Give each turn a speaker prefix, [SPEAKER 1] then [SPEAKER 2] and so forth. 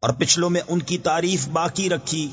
[SPEAKER 1] اور پچھلوں میں ان کی تعریف باقی رکھی۔